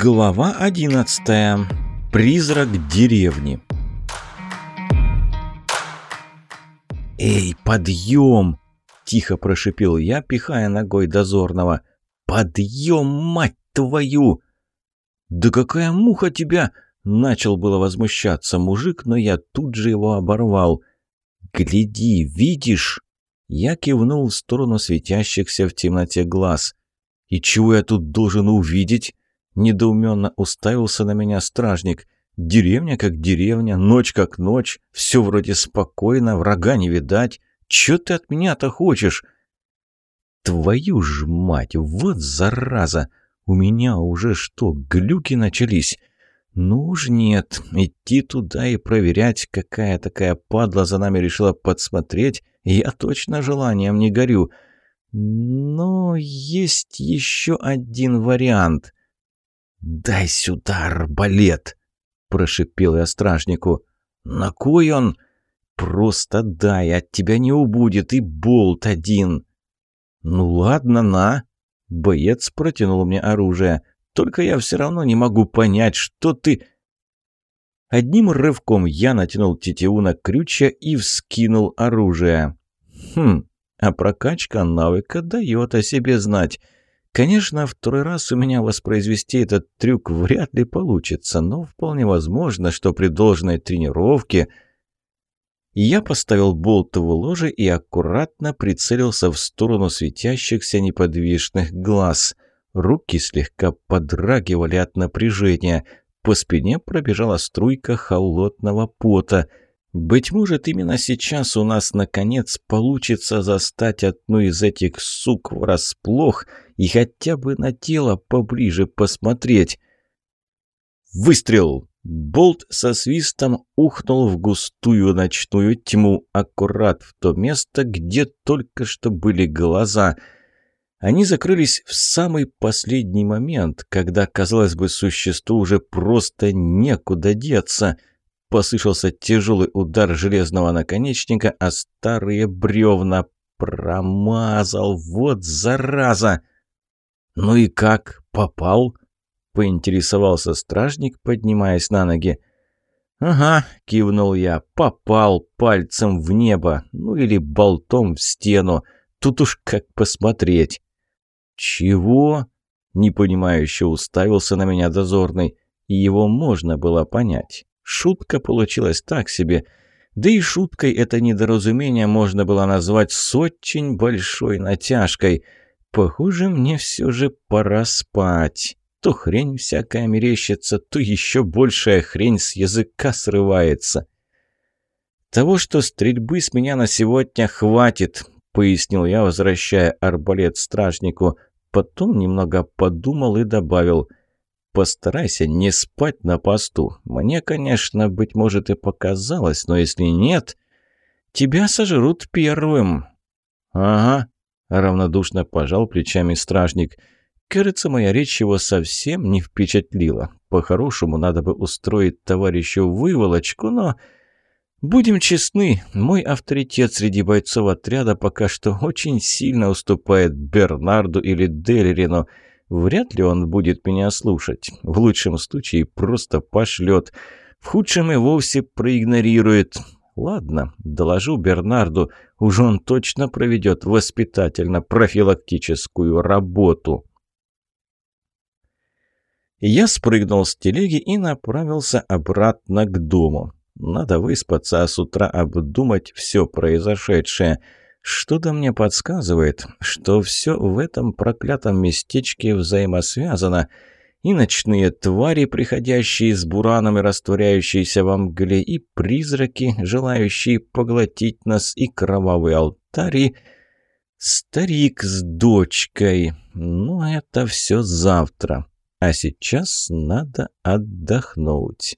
Глава 11. Призрак деревни. «Эй, подъем!» – тихо прошипел я, пихая ногой дозорного. «Подъем, мать твою!» «Да какая муха тебя!» – начал было возмущаться мужик, но я тут же его оборвал. «Гляди, видишь?» Я кивнул в сторону светящихся в темноте глаз. «И чего я тут должен увидеть?» Недоуменно уставился на меня стражник. «Деревня как деревня, ночь как ночь, все вроде спокойно, врага не видать. Че ты от меня-то хочешь?» «Твою ж мать, вот зараза! У меня уже что, глюки начались?» «Ну уж нет, идти туда и проверять, какая такая падла за нами решила подсмотреть, я точно желанием не горю. Но есть еще один вариант». «Дай сюда арбалет!» – прошипел я стражнику. «На кой он?» «Просто дай, от тебя не убудет, и болт один!» «Ну ладно, на!» Боец протянул мне оружие. «Только я все равно не могу понять, что ты...» Одним рывком я натянул тетиву на крючья и вскинул оружие. «Хм, а прокачка навыка дает о себе знать». Конечно, второй раз у меня воспроизвести этот трюк вряд ли получится, но вполне возможно, что при должной тренировке я поставил болт в ложе и аккуратно прицелился в сторону светящихся неподвижных глаз. Руки слегка подрагивали от напряжения. По спине пробежала струйка холодного пота – быть может, именно сейчас у нас, наконец, получится застать одну из этих сук врасплох и хотя бы на тело поближе посмотреть. Выстрел! Болт со свистом ухнул в густую ночную тьму, аккурат в то место, где только что были глаза. Они закрылись в самый последний момент, когда, казалось бы, существу уже просто некуда деться — Послышался тяжелый удар железного наконечника, а старые бревна промазал. Вот зараза! «Ну и как? Попал?» — поинтересовался стражник, поднимаясь на ноги. «Ага», — кивнул я, — «попал пальцем в небо, ну или болтом в стену. Тут уж как посмотреть». «Чего?» — непонимающе уставился на меня дозорный. И его можно было понять. Шутка получилась так себе. Да и шуткой это недоразумение можно было назвать с очень большой натяжкой. Похоже, мне все же пора спать. То хрень всякая мерещится, то еще большая хрень с языка срывается. «Того, что стрельбы с меня на сегодня хватит», — пояснил я, возвращая арбалет стражнику. Потом немного подумал и добавил — Постарайся не спать на посту. Мне, конечно, быть может и показалось, но если нет, тебя сожрут первым». «Ага», — равнодушно пожал плечами стражник. «Кажется, моя речь его совсем не впечатлила. По-хорошему, надо бы устроить товарищу выволочку, но...» Будем честны, мой авторитет среди бойцов отряда пока что очень сильно уступает Бернарду или Делерину. Вряд ли он будет меня слушать. В лучшем случае просто пошлет. В худшем и вовсе проигнорирует. Ладно, доложу Бернарду. Уж он точно проведет воспитательно-профилактическую работу. Я спрыгнул с телеги и направился обратно к дому. Надо выспаться, а с утра обдумать все произошедшее – что-то мне подсказывает, что все в этом проклятом местечке взаимосвязано. И ночные твари, приходящие с бураном и растворяющиеся во мгле, и призраки, желающие поглотить нас, и кровавый алтарь, и... Старик с дочкой. Ну, это все завтра. А сейчас надо отдохнуть.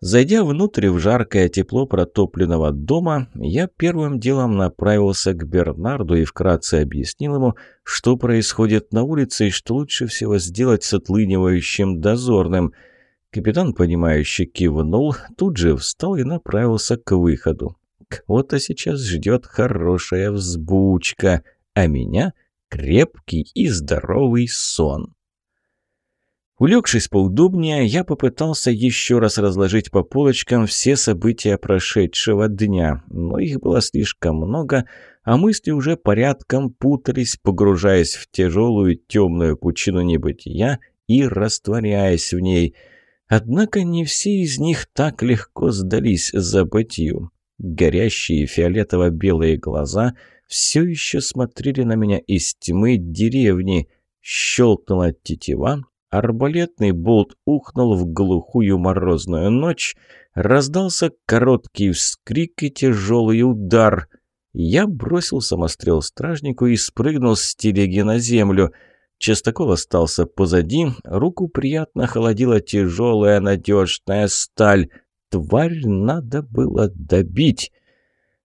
Зайдя внутрь в жаркое тепло протопленного дома, я первым делом направился к Бернарду и вкратце объяснил ему, что происходит на улице и что лучше всего сделать с отлынивающим дозорным. Капитан, понимающе кивнул, тут же встал и направился к выходу. Кого-то сейчас ждет хорошая взбучка, а меня — крепкий и здоровый сон. Улегшись поудобнее, я попытался еще раз разложить по полочкам все события прошедшего дня, но их было слишком много, а мысли уже порядком путались, погружаясь в тяжелую темную пучину небытия и растворяясь в ней. Однако не все из них так легко сдались забытью. Горящие фиолетово-белые глаза все еще смотрели на меня из тьмы деревни. Щелкнула тетива, Арбалетный болт ухнул в глухую морозную ночь, раздался короткий вскрик и тяжелый удар. Я бросил самострел стражнику и спрыгнул с телеги на землю. Частокол остался позади, руку приятно холодила тяжелая надежная сталь. Тварь надо было добить.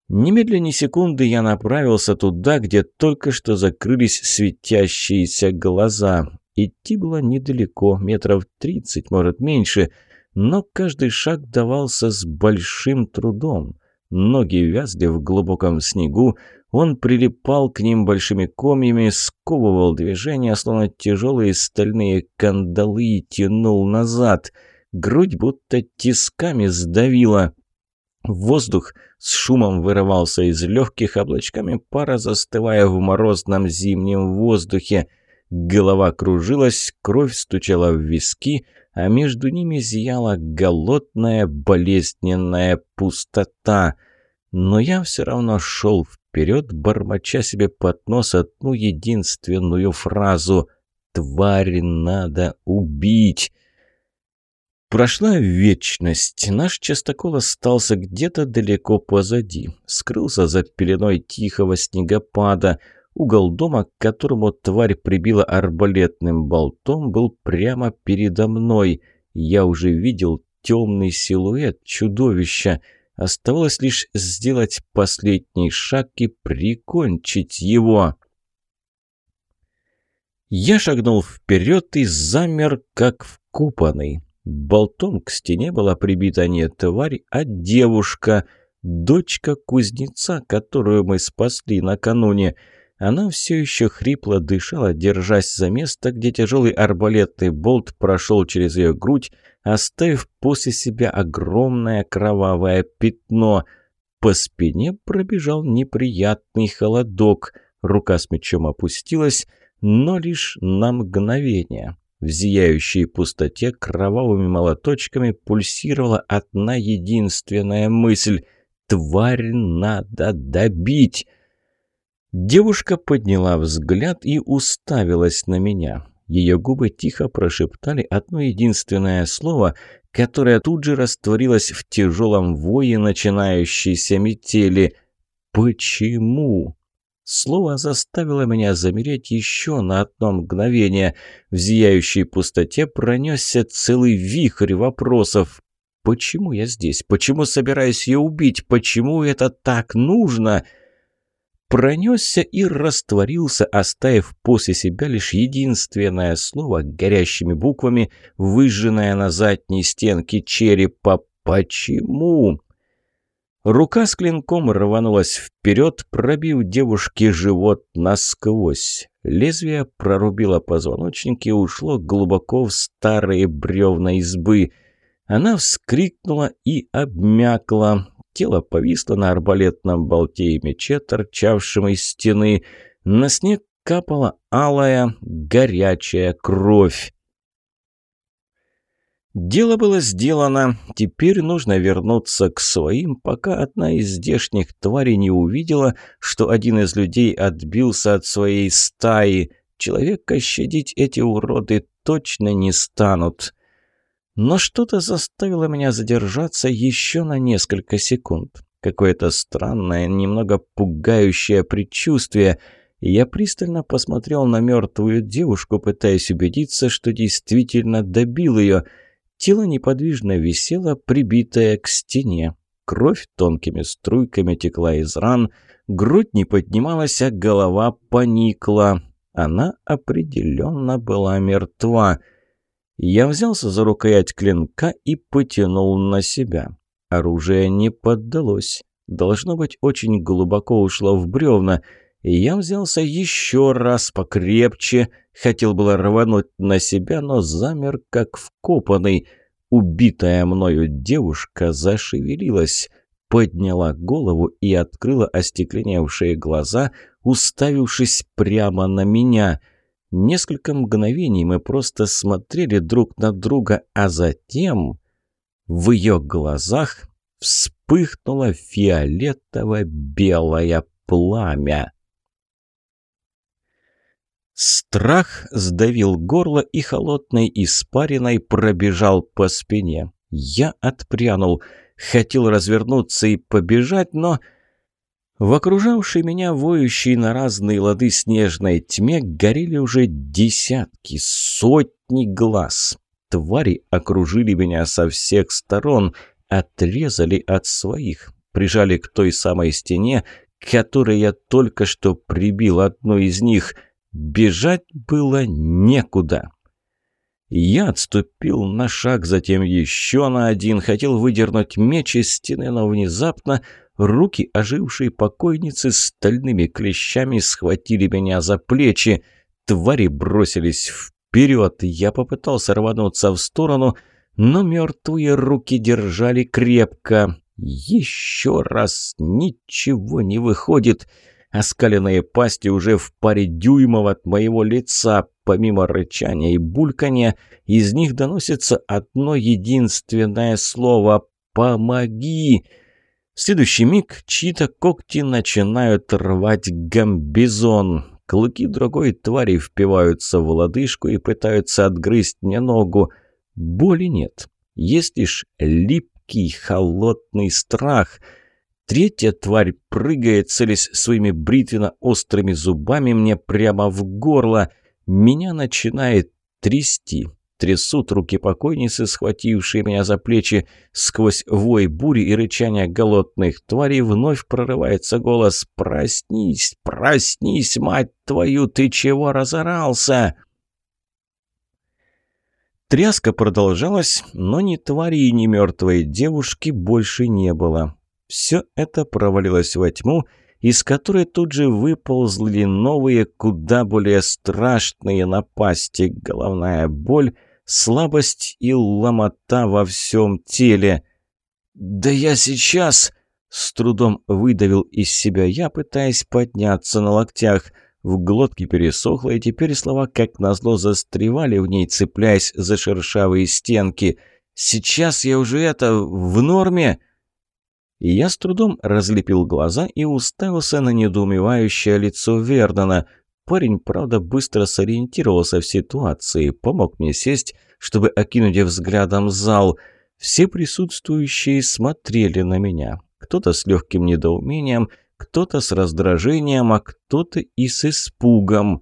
Немедленно секунды я направился туда, где только что закрылись светящиеся глаза. Идти было недалеко, метров тридцать, может, меньше, но каждый шаг давался с большим трудом. Ноги вязли в глубоком снегу, он прилипал к ним большими комьями, сковывал движение, словно тяжелые стальные кандалы и тянул назад. Грудь будто тисками сдавила. Воздух с шумом вырывался из легких облачками пара, застывая в морозном зимнем воздухе – Голова кружилась, кровь стучала в виски, а между ними зияла голодная, болезненная пустота. Но я все равно шел вперед, бормоча себе под нос одну единственную фразу «Тварь надо убить!» Прошла вечность. Наш частокол остался где-то далеко позади. Скрылся за пеленой тихого снегопада – Угол дома, к которому тварь прибила арбалетным болтом, был прямо передо мной. Я уже видел темный силуэт чудовища. Оставалось лишь сделать последний шаг и прикончить его. Я шагнул вперед и замер, как вкупанный. Болтом к стене была прибита не тварь, а девушка, дочка кузнеца, которую мы спасли накануне. Она все еще хрипло дышала, держась за место, где тяжелый арбалетный болт прошел через ее грудь, оставив после себя огромное кровавое пятно. По спине пробежал неприятный холодок. Рука с мечом опустилась, но лишь на мгновение. В зияющей пустоте кровавыми молоточками пульсировала одна единственная мысль — «Тварь надо добить!» Девушка подняла взгляд и уставилась на меня. Ее губы тихо прошептали одно единственное слово, которое тут же растворилось в тяжелом вое начинающейся метели. «Почему?» Слово заставило меня замереть еще на одно мгновение. В зияющей пустоте пронесся целый вихрь вопросов. «Почему я здесь? Почему собираюсь ее убить? Почему это так нужно?» Пронесся и растворился, оставив после себя лишь единственное слово горящими буквами, выжженное на задней стенке черепа «Почему?». Рука с клинком рванулась вперед, пробив девушке живот насквозь. Лезвие прорубило позвоночник и ушло глубоко в старые бревна избы. Она вскрикнула и обмякла. Тело повисло на арбалетном болте и мече, торчавшем из стены. На снег капала алая, горячая кровь. Дело было сделано. Теперь нужно вернуться к своим, пока одна из здешних тварей не увидела, что один из людей отбился от своей стаи. Человека щадить эти уроды точно не станут. Но что-то заставило меня задержаться еще на несколько секунд. Какое-то странное, немного пугающее предчувствие. Я пристально посмотрел на мертвую девушку, пытаясь убедиться, что действительно добил ее. Тело неподвижно висело, прибитое к стене. Кровь тонкими струйками текла из ран, грудь не поднималась, а голова поникла. Она определенно была мертва. Я взялся за рукоять клинка и потянул на себя. Оружие не поддалось. Должно быть, очень глубоко ушло в бревна. Я взялся еще раз покрепче. Хотел было рвануть на себя, но замер, как вкопанный. Убитая мною девушка зашевелилась, подняла голову и открыла остекленевшие глаза, уставившись прямо на меня. Несколько мгновений мы просто смотрели друг на друга, а затем в ее глазах вспыхнуло фиолетово-белое пламя. Страх сдавил горло и холодной испариной пробежал по спине. Я отпрянул, хотел развернуться и побежать, но... В окружавшей меня воющей на разные лады снежной тьме горели уже десятки, сотни глаз. Твари окружили меня со всех сторон, отрезали от своих, прижали к той самой стене, которой я только что прибил одну из них — Бежать было некуда. Я отступил на шаг, затем еще на один, хотел выдернуть меч из стены, но внезапно руки ожившей покойницы стальными клещами схватили меня за плечи. Твари бросились вперед. Я попытался рвануться в сторону, но мертвые руки держали крепко. Еще раз ничего не выходит. Оскаленные пасти уже в паре дюймов от моего лица. Помимо рычания и булькания, из них доносится одно единственное слово «Помоги!». В следующий миг чьи-то когти начинают рвать гамбизон. Клыки другой твари впиваются в лодыжку и пытаются отгрызть мне ногу. Боли нет. Есть лишь липкий, холодный страх — Третья тварь прыгает, целясь своими бритвенно-острыми зубами мне прямо в горло. Меня начинает трясти. Трясут руки покойницы, схватившие меня за плечи. Сквозь вой бури и рычание голодных тварей вновь прорывается голос «Проснись! Проснись, мать твою! Ты чего разорался?» Тряска продолжалась, но ни твари и ни мертвой девушки больше не было. Все это провалилось во тьму, из которой тут же выползли новые, куда более страшные напасти, головная боль, слабость и ломота во всем теле. «Да я сейчас...» — с трудом выдавил из себя я, пытаясь подняться на локтях. В глотке пересохло, и теперь слова, как назло, застревали в ней, цепляясь за шершавые стенки. «Сейчас я уже это... в норме...» И я с трудом разлепил глаза и уставился на недоумевающее лицо Вердона. Парень, правда, быстро сориентировался в ситуации, помог мне сесть, чтобы окинуть взглядом зал. Все присутствующие смотрели на меня. Кто-то с легким недоумением, кто-то с раздражением, а кто-то и с испугом.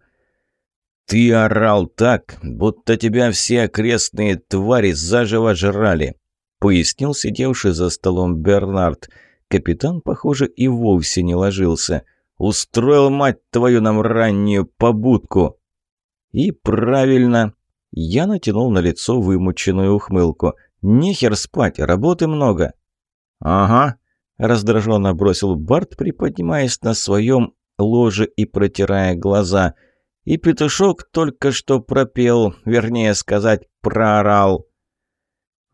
«Ты орал так, будто тебя все окрестные твари заживо жрали пояснил сидевший за столом Бернард. Капитан, похоже, и вовсе не ложился. «Устроил, мать твою, нам раннюю побудку!» «И правильно!» Я натянул на лицо вымученную ухмылку. «Нехер спать, работы много!» «Ага!» – раздраженно бросил Барт, приподнимаясь на своем ложе и протирая глаза. «И петушок только что пропел, вернее сказать, проорал!»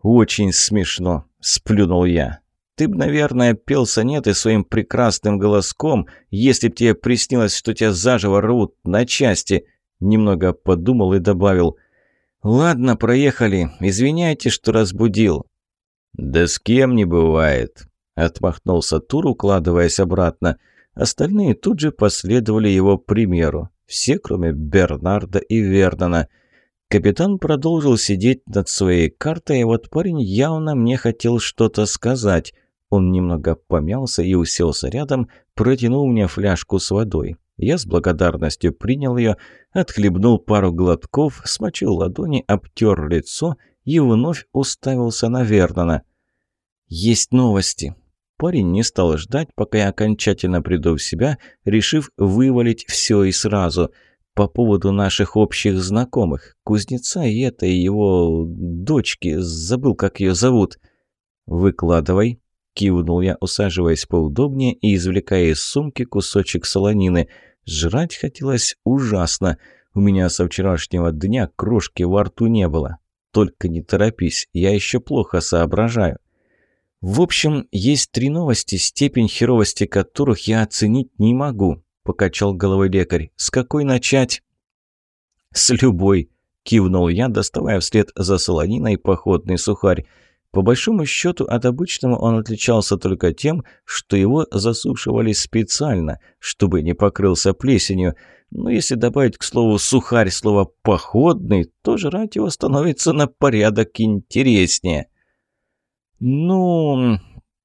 «Очень смешно», – сплюнул я. «Ты б, наверное, пел сонеты своим прекрасным голоском, если б тебе приснилось, что тебя заживо рвут на части», – немного подумал и добавил. «Ладно, проехали. Извиняйте, что разбудил». «Да с кем не бывает», – отмахнулся Тур, укладываясь обратно. Остальные тут же последовали его примеру. Все, кроме Бернарда и Вердона – Капитан продолжил сидеть над своей картой, и вот парень явно мне хотел что-то сказать. Он немного помялся и уселся рядом, протянул мне фляжку с водой. Я с благодарностью принял ее, отхлебнул пару глотков, смочил ладони, обтер лицо и вновь уставился на Вернона. «Есть новости». Парень не стал ждать, пока я окончательно приду в себя, решив вывалить все и сразу – по поводу наших общих знакомых, кузнеца и этой его дочки, забыл, как ее зовут. «Выкладывай», — кивнул я, усаживаясь поудобнее и извлекая из сумки кусочек солонины. Жрать хотелось ужасно. У меня со вчерашнего дня крошки во рту не было. Только не торопись, я еще плохо соображаю. В общем, есть три новости, степень херовости которых я оценить не могу, покачал головой лекарь. С какой начать? С любой, кивнул я, доставая вслед за солониной походный сухарь. По большому счету от обычного он отличался только тем, что его засушивали специально, чтобы не покрылся плесенью. Но если добавить к слову «сухарь» слово «походный», то жрать его становится на порядок интереснее. Ну,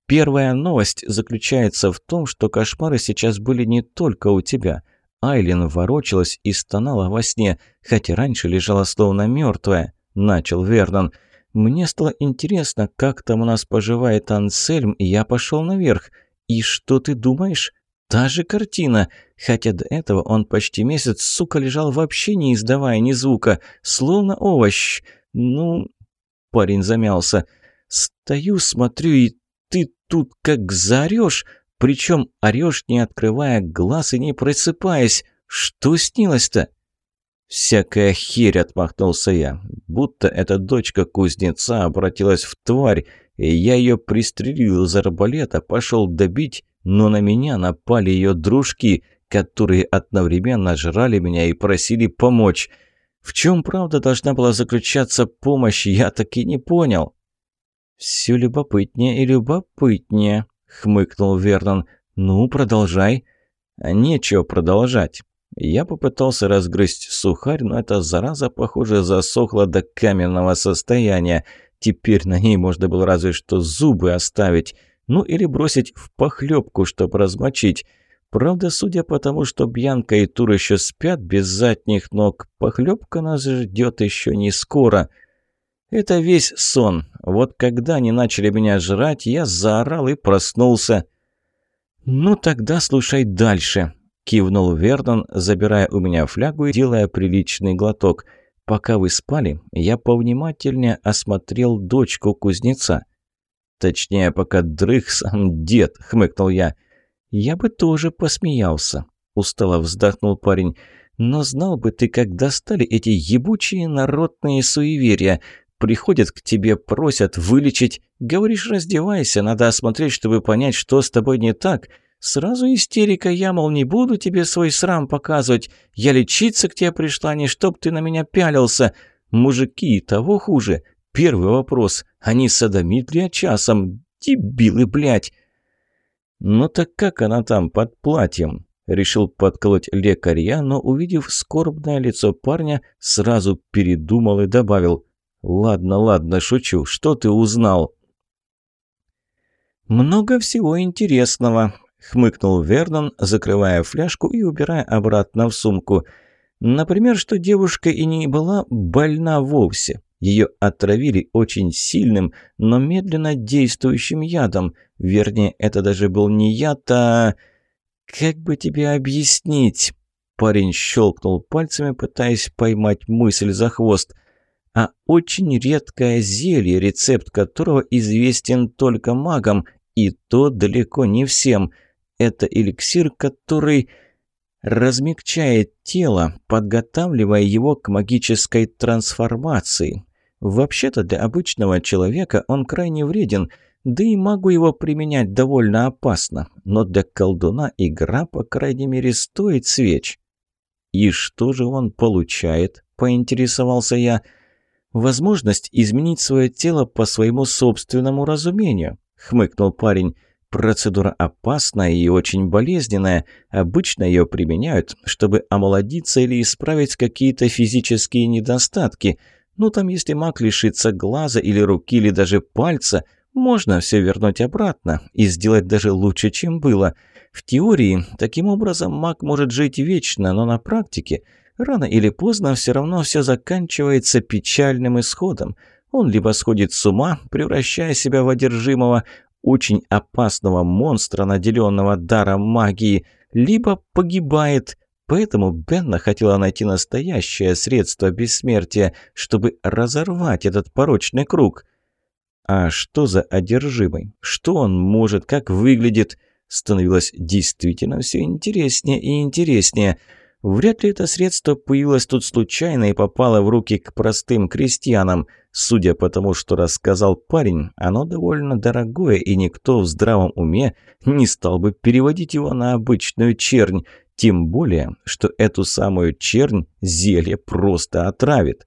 первая новость заключается в том, что кошмары сейчас были не только у тебя. Айлин ворочалась и стонала во сне, хотя раньше лежала словно мертвая, начал Вернон. Мне стало интересно, как там у нас поживает Ансельм, и я пошел наверх. И что ты думаешь? Та же картина. Хотя до этого он почти месяц, сука, лежал вообще не издавая ни звука, словно овощ. Ну, парень замялся. Стою, смотрю, и ты тут как заорешь, причем орешь, не открывая глаз и не просыпаясь. Что снилось-то? «Всякая херь!» – отмахнулся я. Будто эта дочка кузнеца обратилась в тварь, и я ее пристрелил из арбалета, пошел добить, но на меня напали ее дружки, которые одновременно жрали меня и просили помочь. В чем правда должна была заключаться помощь, я так и не понял. «Все любопытнее и любопытнее», — хмыкнул Вернон. «Ну, продолжай». «А нечего продолжать. Я попытался разгрызть сухарь, но эта зараза, похоже, засохла до каменного состояния. Теперь на ней можно было разве что зубы оставить. Ну или бросить в похлебку, чтобы размочить. Правда, судя по тому, что Бьянка и Тур еще спят без задних ног, похлебка нас ждет еще не скоро. Это весь сон. Вот когда они начали меня жрать, я заорал и проснулся. «Ну тогда слушай дальше», – кивнул Вернон, забирая у меня флягу и делая приличный глоток. «Пока вы спали, я повнимательнее осмотрел дочку кузнеца». «Точнее, пока дрых сам дед», – хмыкнул я. «Я бы тоже посмеялся», – устало вздохнул парень. «Но знал бы ты, как достали эти ебучие народные суеверия. Приходят к тебе, просят вылечить. Говоришь, раздевайся, надо осмотреть, чтобы понять, что с тобой не так». Сразу истерика, я, мол, не буду тебе свой срам показывать. Я лечиться к тебе пришла, не чтоб ты на меня пялился. Мужики, того хуже. Первый вопрос. Они садомит ли часом? Дебилы, блядь. Ну так как она там под платьем? Решил подколоть лекаря, но, увидев скорбное лицо парня, сразу передумал и добавил. «Ладно, ладно, шучу. Что ты узнал?» «Много всего интересного хмыкнул Вернон, закрывая фляжку и убирая обратно в сумку. Например, что девушка и не была больна вовсе. Ее отравили очень сильным, но медленно действующим ядом. Вернее, это даже был не яд, а... Как бы тебе объяснить? Парень щелкнул пальцами, пытаясь поймать мысль за хвост. А очень редкое зелье, рецепт которого известен только магам, и то далеко не всем – это эликсир, который размягчает тело, подготавливая его к магической трансформации. Вообще-то для обычного человека он крайне вреден, да и магу его применять довольно опасно, но для колдуна игра, по крайней мере, стоит свеч. «И что же он получает?» – поинтересовался я. «Возможность изменить свое тело по своему собственному разумению», – хмыкнул парень. Процедура опасная и очень болезненная. Обычно ее применяют, чтобы омолодиться или исправить какие-то физические недостатки. Ну там, если маг лишится глаза или руки, или даже пальца, можно все вернуть обратно и сделать даже лучше, чем было. В теории, таким образом маг может жить вечно, но на практике рано или поздно все равно все заканчивается печальным исходом. Он либо сходит с ума, превращая себя в одержимого, очень опасного монстра, наделенного даром магии, либо погибает. Поэтому Бенна хотела найти настоящее средство бессмертия, чтобы разорвать этот порочный круг. А что за одержимый? Что он может? Как выглядит? Становилось действительно все интереснее и интереснее. Вряд ли это средство появилось тут случайно и попало в руки к простым крестьянам. Судя по тому, что рассказал парень, оно довольно дорогое, и никто в здравом уме не стал бы переводить его на обычную чернь. Тем более, что эту самую чернь зелье просто отравит.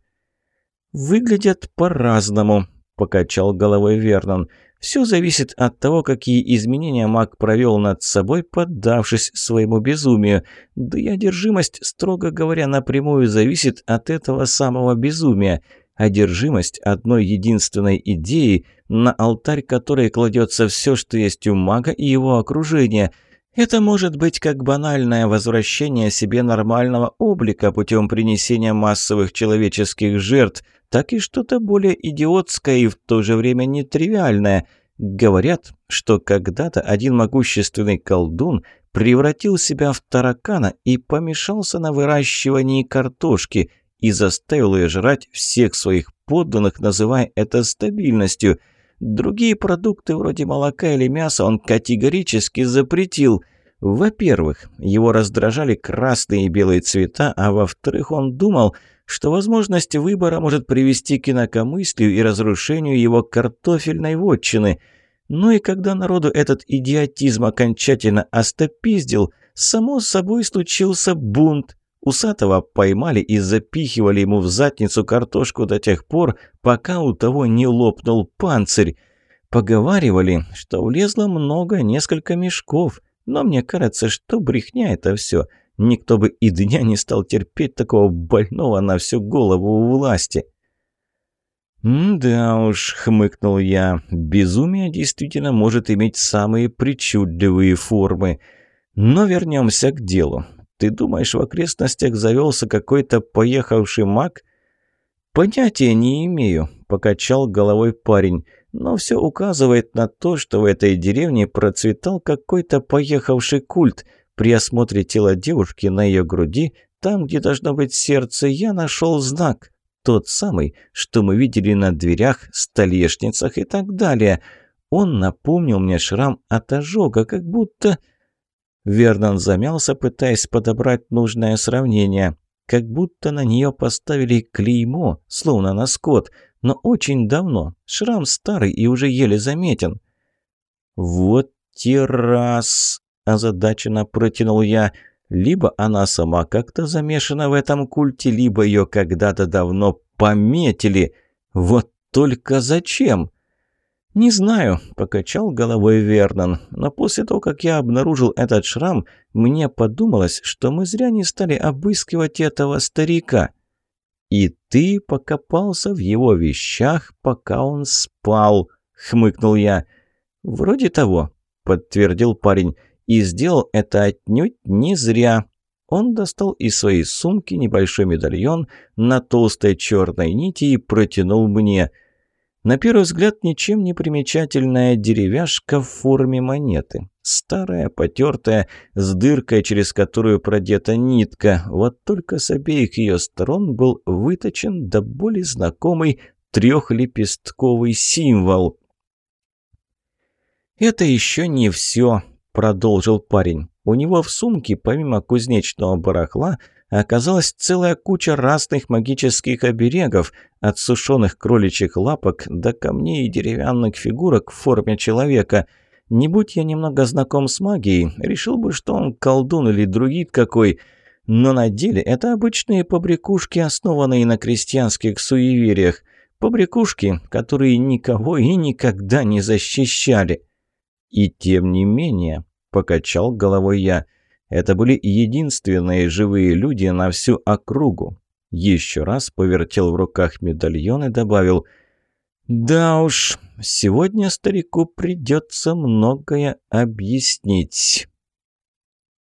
«Выглядят по-разному», – покачал головой Вернон. «Все зависит от того, какие изменения маг провел над собой, поддавшись своему безумию. Да и одержимость, строго говоря, напрямую зависит от этого самого безумия. Одержимость одной единственной идеи, на алтарь которой кладется все, что есть у мага и его окружения – это может быть как банальное возвращение себе нормального облика путем принесения массовых человеческих жертв, так и что-то более идиотское и в то же время нетривиальное. Говорят, что когда-то один могущественный колдун превратил себя в таракана и помешался на выращивании картошки и заставил ее жрать всех своих подданных, называя это стабильностью – Другие продукты вроде молока или мяса он категорически запретил. Во-первых, его раздражали красные и белые цвета, а во-вторых, он думал, что возможность выбора может привести к инакомыслию и разрушению его картофельной вотчины. Ну и когда народу этот идиотизм окончательно остопиздил, само собой случился бунт. Усатого поймали и запихивали ему в задницу картошку до тех пор, пока у того не лопнул панцирь. Поговаривали, что влезло много, несколько мешков, но мне кажется, что брехня это все. Никто бы и дня не стал терпеть такого больного на всю голову у власти. «Да уж», — хмыкнул я, — «безумие действительно может иметь самые причудливые формы. Но вернемся к делу. Ты думаешь, в окрестностях завелся какой-то поехавший маг?» «Понятия не имею», — покачал головой парень. «Но все указывает на то, что в этой деревне процветал какой-то поехавший культ. При осмотре тела девушки на ее груди, там, где должно быть сердце, я нашел знак. Тот самый, что мы видели на дверях, столешницах и так далее. Он напомнил мне шрам от ожога, как будто...» Вернон замялся, пытаясь подобрать нужное сравнение. Как будто на нее поставили клеймо, словно на скот, но очень давно. Шрам старый и уже еле заметен. «Вот террас!» – озадаченно протянул я. «Либо она сама как-то замешана в этом культе, либо ее когда-то давно пометили. Вот только зачем?» «Не знаю», – покачал головой Вернон, «но после того, как я обнаружил этот шрам, мне подумалось, что мы зря не стали обыскивать этого старика». «И ты покопался в его вещах, пока он спал», – хмыкнул я. «Вроде того», – подтвердил парень, – «и сделал это отнюдь не зря». Он достал из своей сумки небольшой медальон на толстой черной нити и протянул мне – на первый взгляд ничем не примечательная деревяшка в форме монеты. Старая, потертая, с дыркой, через которую продета нитка. Вот только с обеих ее сторон был выточен до боли знакомый трехлепестковый символ. «Это еще не все», — продолжил парень. «У него в сумке, помимо кузнечного барахла, — оказалась целая куча разных магических оберегов, от сушеных кроличьих лапок до камней и деревянных фигурок в форме человека. Не будь я немного знаком с магией, решил бы, что он колдун или другит какой, но на деле это обычные побрякушки, основанные на крестьянских суевериях. Побрякушки, которые никого и никогда не защищали. И тем не менее, покачал головой я, это были единственные живые люди на всю округу. Еще раз повертел в руках медальон и добавил «Да уж, сегодня старику придется многое объяснить».